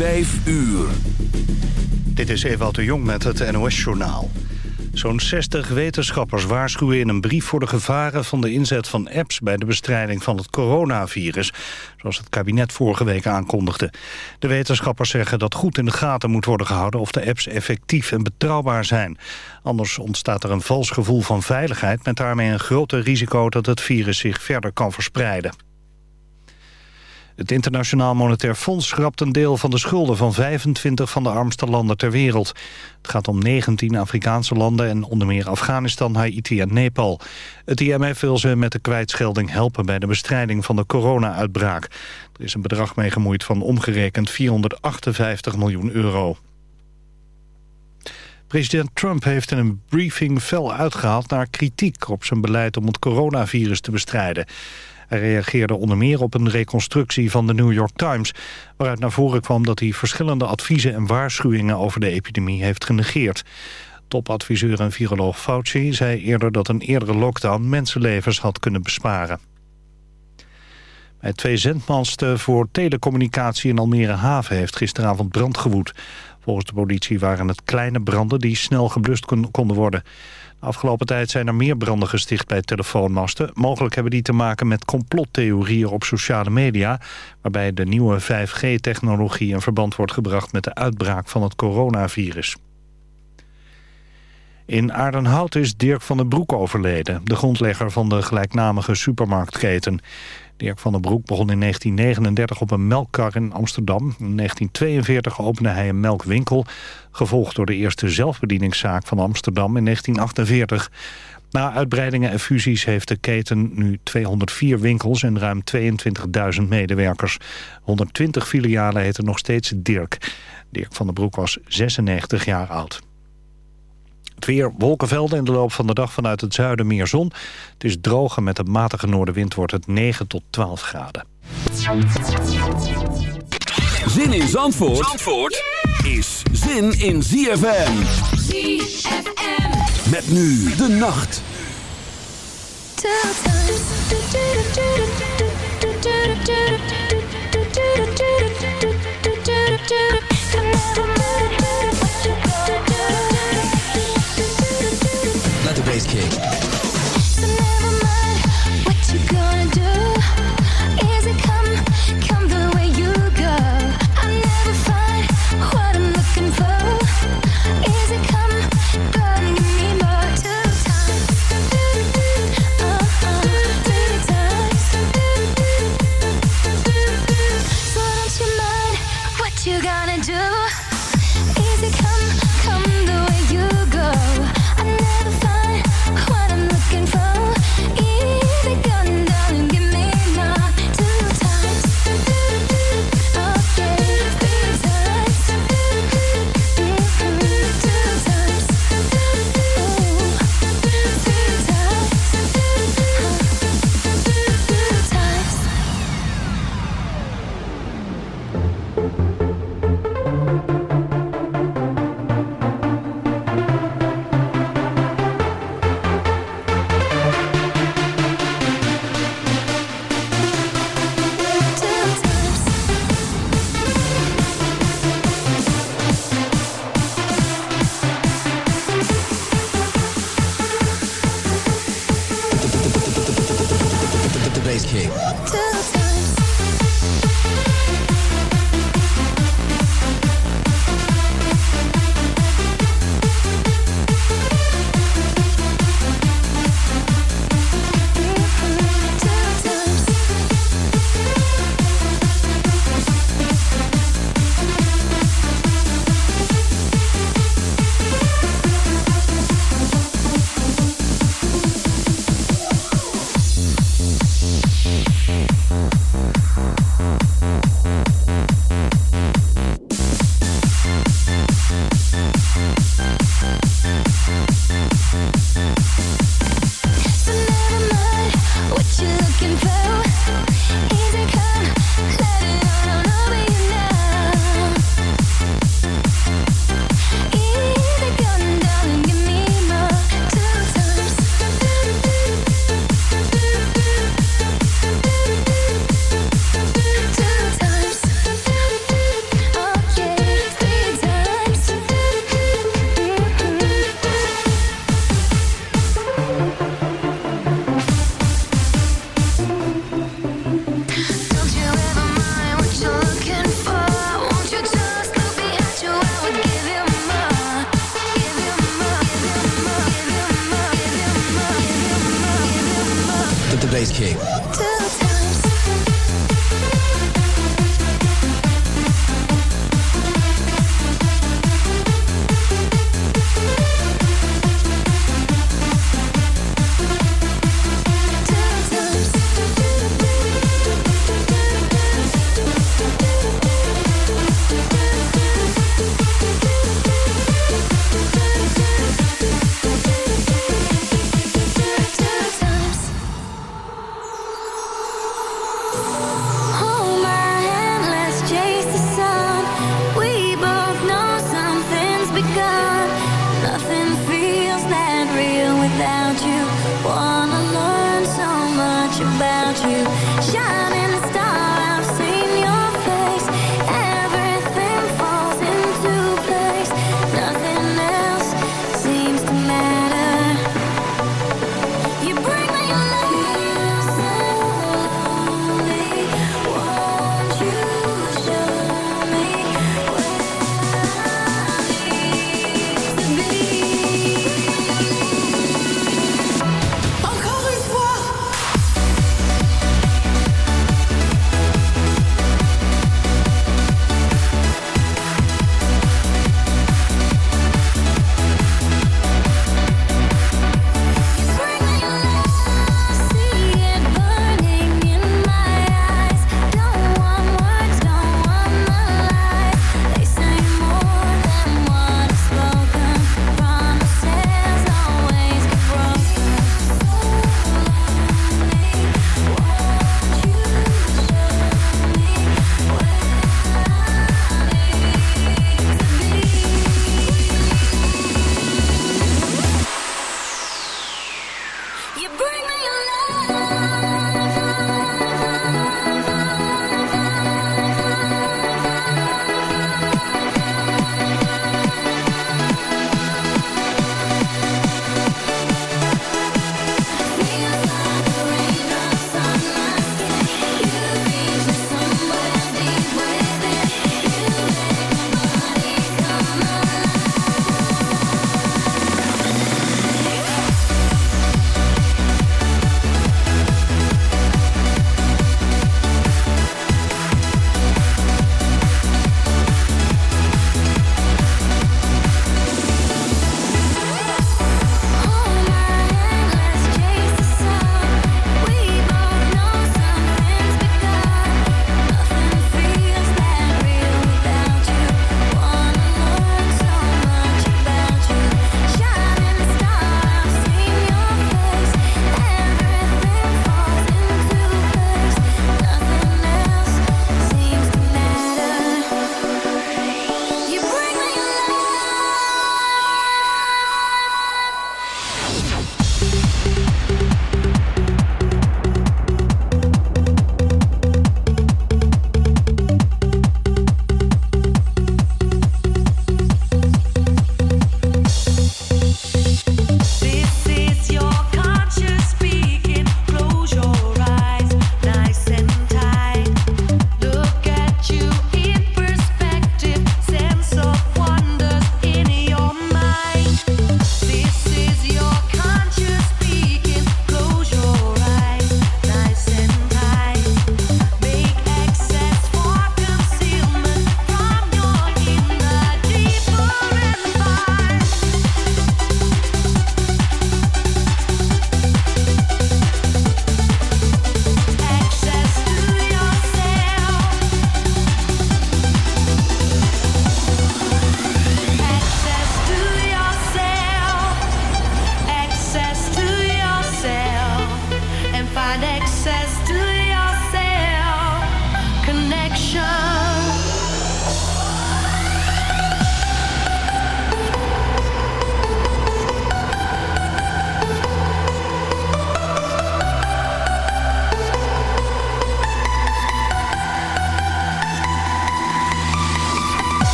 Vijf uur. Dit is Ewout de Jong met het NOS-journaal. Zo'n 60 wetenschappers waarschuwen in een brief voor de gevaren van de inzet van apps bij de bestrijding van het coronavirus, zoals het kabinet vorige week aankondigde. De wetenschappers zeggen dat goed in de gaten moet worden gehouden of de apps effectief en betrouwbaar zijn. Anders ontstaat er een vals gevoel van veiligheid met daarmee een groter risico dat het virus zich verder kan verspreiden. Het Internationaal Monetair Fonds schrapt een deel van de schulden van 25 van de armste landen ter wereld. Het gaat om 19 Afrikaanse landen en onder meer Afghanistan, Haiti en Nepal. Het IMF wil ze met de kwijtschelding helpen bij de bestrijding van de corona-uitbraak. Er is een bedrag mee gemoeid van omgerekend 458 miljoen euro. President Trump heeft in een briefing fel uitgehaald naar kritiek op zijn beleid om het coronavirus te bestrijden. Hij reageerde onder meer op een reconstructie van de New York Times... waaruit naar voren kwam dat hij verschillende adviezen en waarschuwingen over de epidemie heeft genegeerd. Topadviseur en viroloog Fauci zei eerder dat een eerdere lockdown mensenlevens had kunnen besparen. Bij twee zendmasten voor telecommunicatie in Almere Haven heeft gisteravond brand gewoed. Volgens de politie waren het kleine branden die snel geblust konden worden. Afgelopen tijd zijn er meer branden gesticht bij telefoonmasten. Mogelijk hebben die te maken met complottheorieën op sociale media... waarbij de nieuwe 5G-technologie in verband wordt gebracht... met de uitbraak van het coronavirus. In Aardenhout is Dirk van den Broek overleden... de grondlegger van de gelijknamige supermarktketen. Dirk van den Broek begon in 1939 op een melkkar in Amsterdam. In 1942 opende hij een melkwinkel, gevolgd door de eerste zelfbedieningszaak van Amsterdam in 1948. Na uitbreidingen en fusies heeft de keten nu 204 winkels en ruim 22.000 medewerkers. 120 filialen heten nog steeds Dirk. Dirk van den Broek was 96 jaar oud. Het weer, wolkenvelden in de loop van de dag vanuit het zuiden meer zon. Het is droog en met een matige noordenwind wordt het 9 tot 12 graden. Zin in Zandvoort, Zandvoort is zin in ZFM. ZFM. Met nu de nacht. Space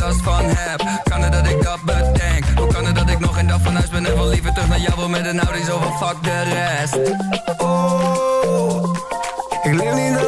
last van heb. Kan het dat ik dat bedenk? Hoe kan het dat ik nog een dag van huis ben En wil liever terug naar jou? Met een Audi Zo van fuck de rest. Oh, ik leef niet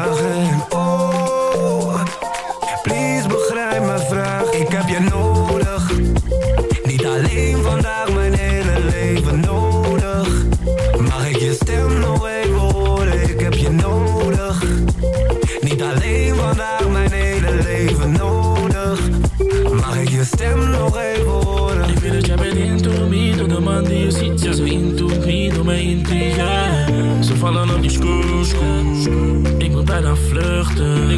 nodig. Niet alleen vandaag, mijn hele leven nodig. Mag ik je stem nog even horen? Ik heb je nodig. Niet alleen vandaag, mijn hele leven nodig. Mag ik je stem nog even horen? Ik weet dat jij bent into me, door de man die je ziet. Ja, zo into me, door mijn intrigue. Ze vallen op die screws. Ik moet bijna vluchten.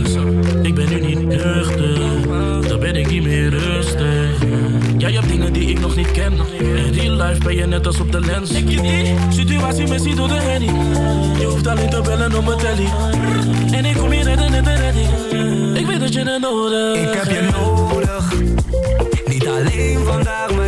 Life ben je net als op de lens. Ik je die situatie missie door de handy. Je hoeft alleen te bellen op mijn telly. En ik kom hier redden net de redding. Ik weet dat je het nodig Ik heb je nodig. Niet alleen vandaag, mijn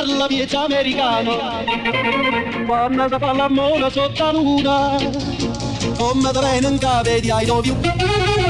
parla piezza americano. Quando si fa l'amore sotto la luna Come bene in cave di I love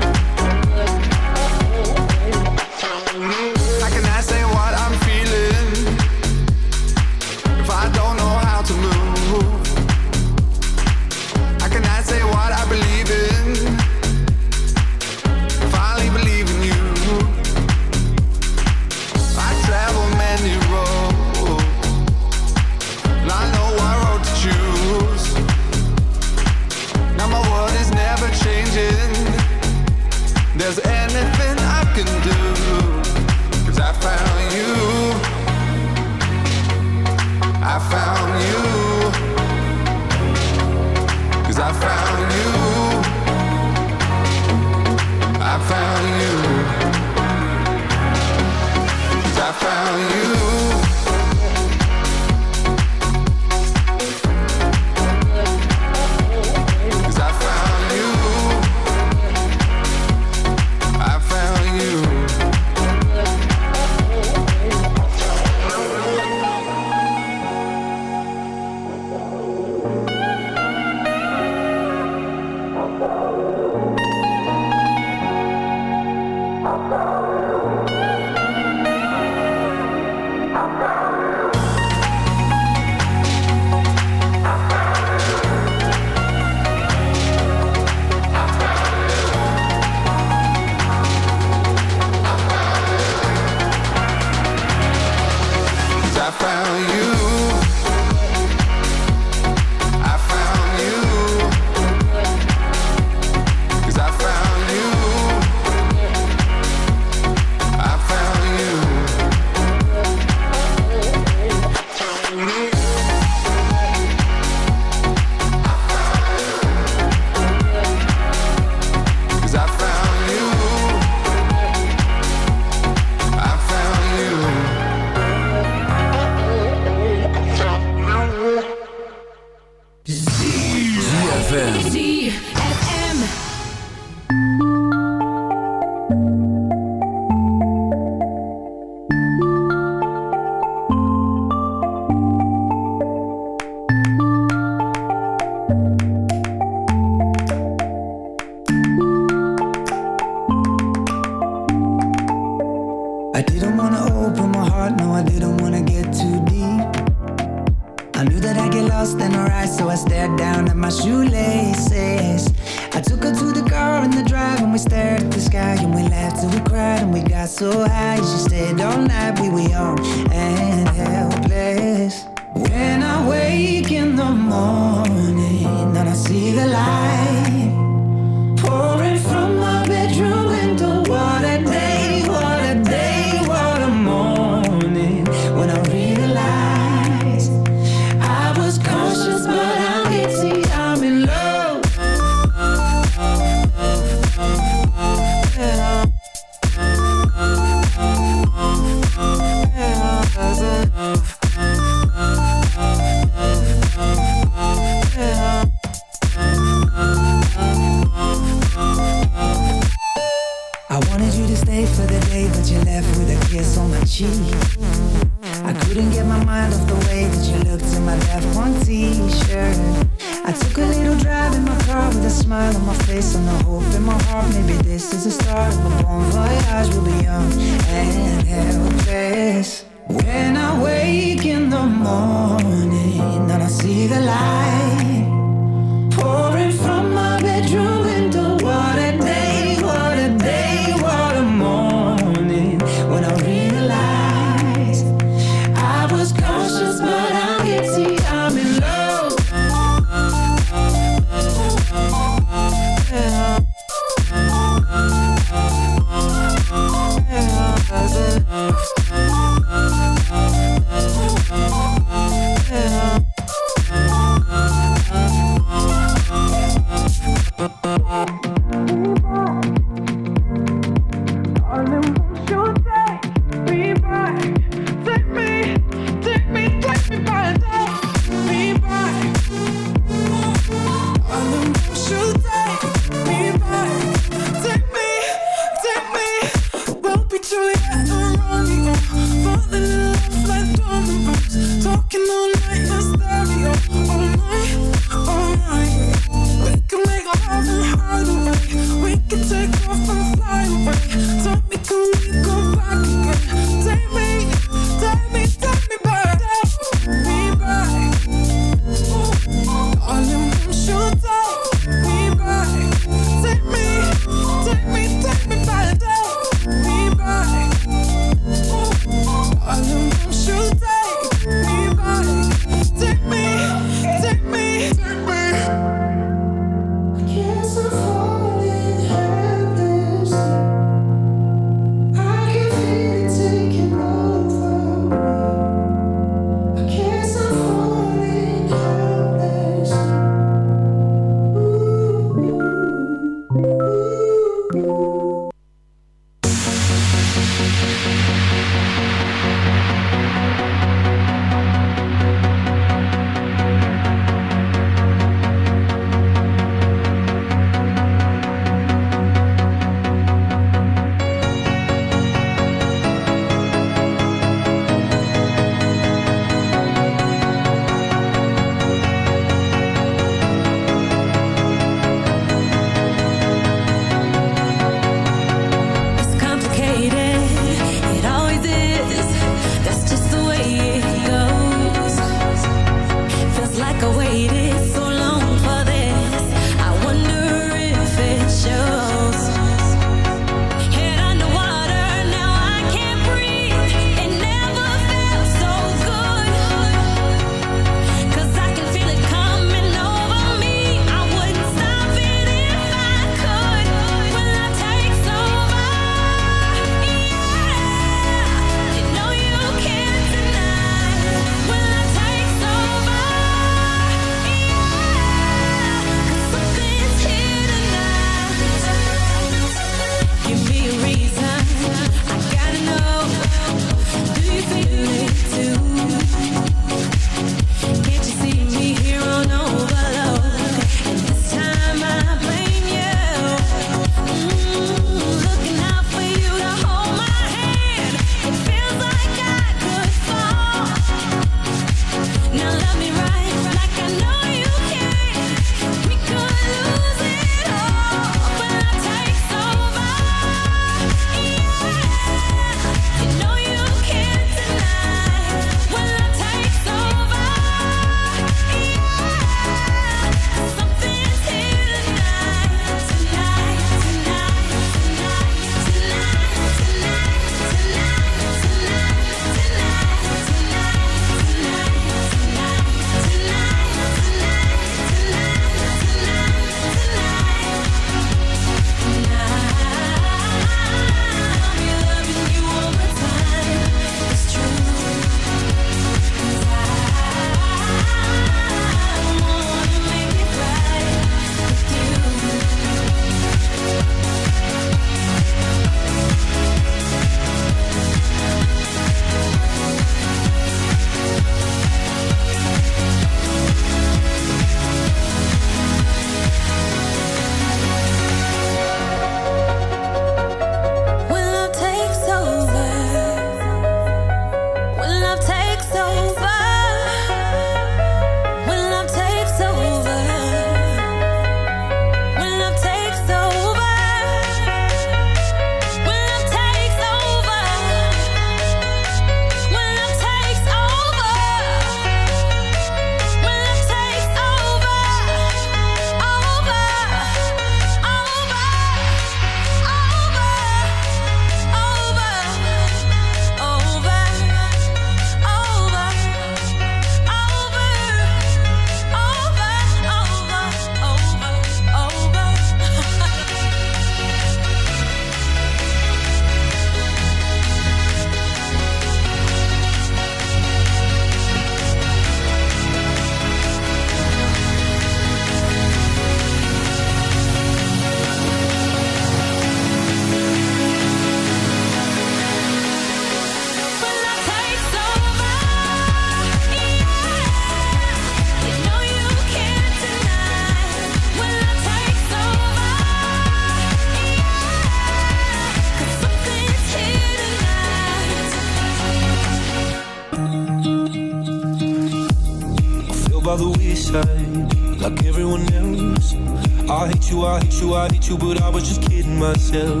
you, but I was just kidding myself.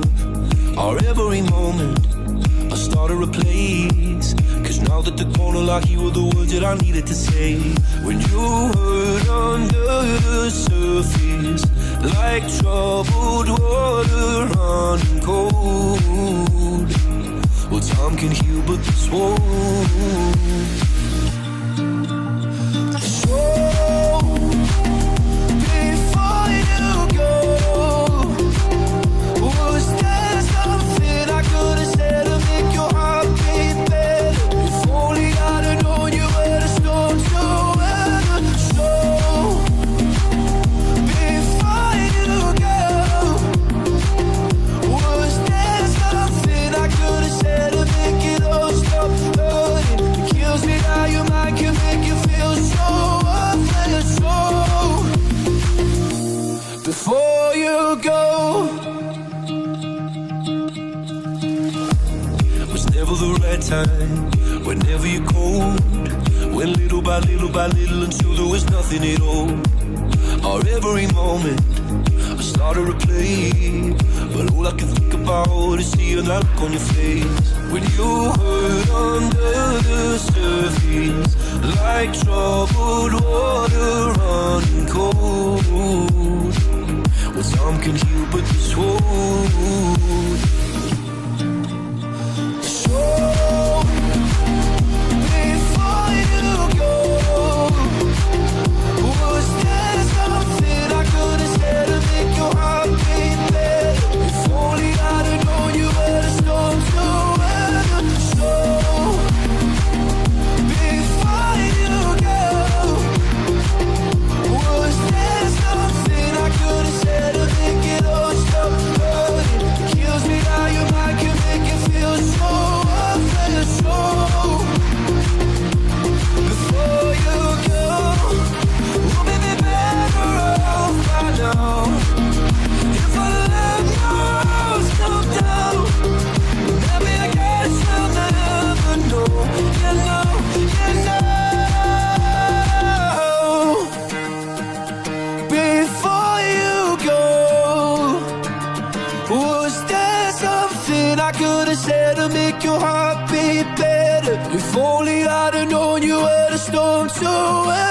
Was there something I could have said to make your heart beat better? If only I'd have known you were the storm to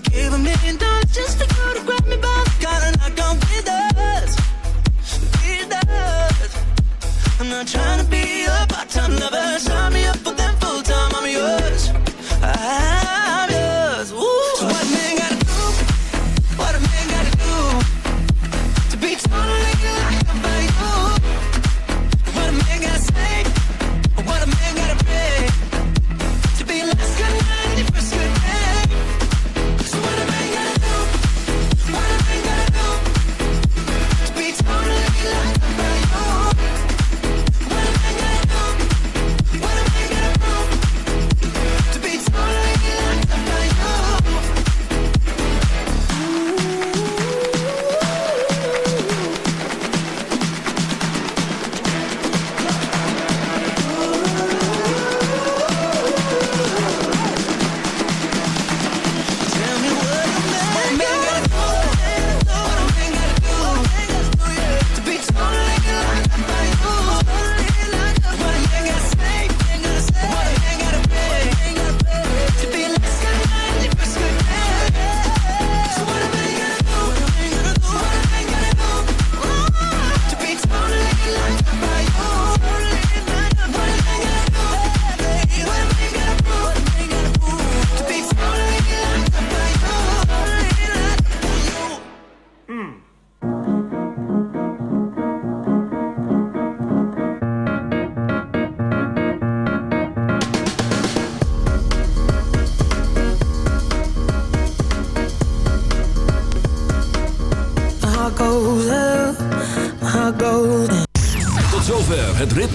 give a million dollars just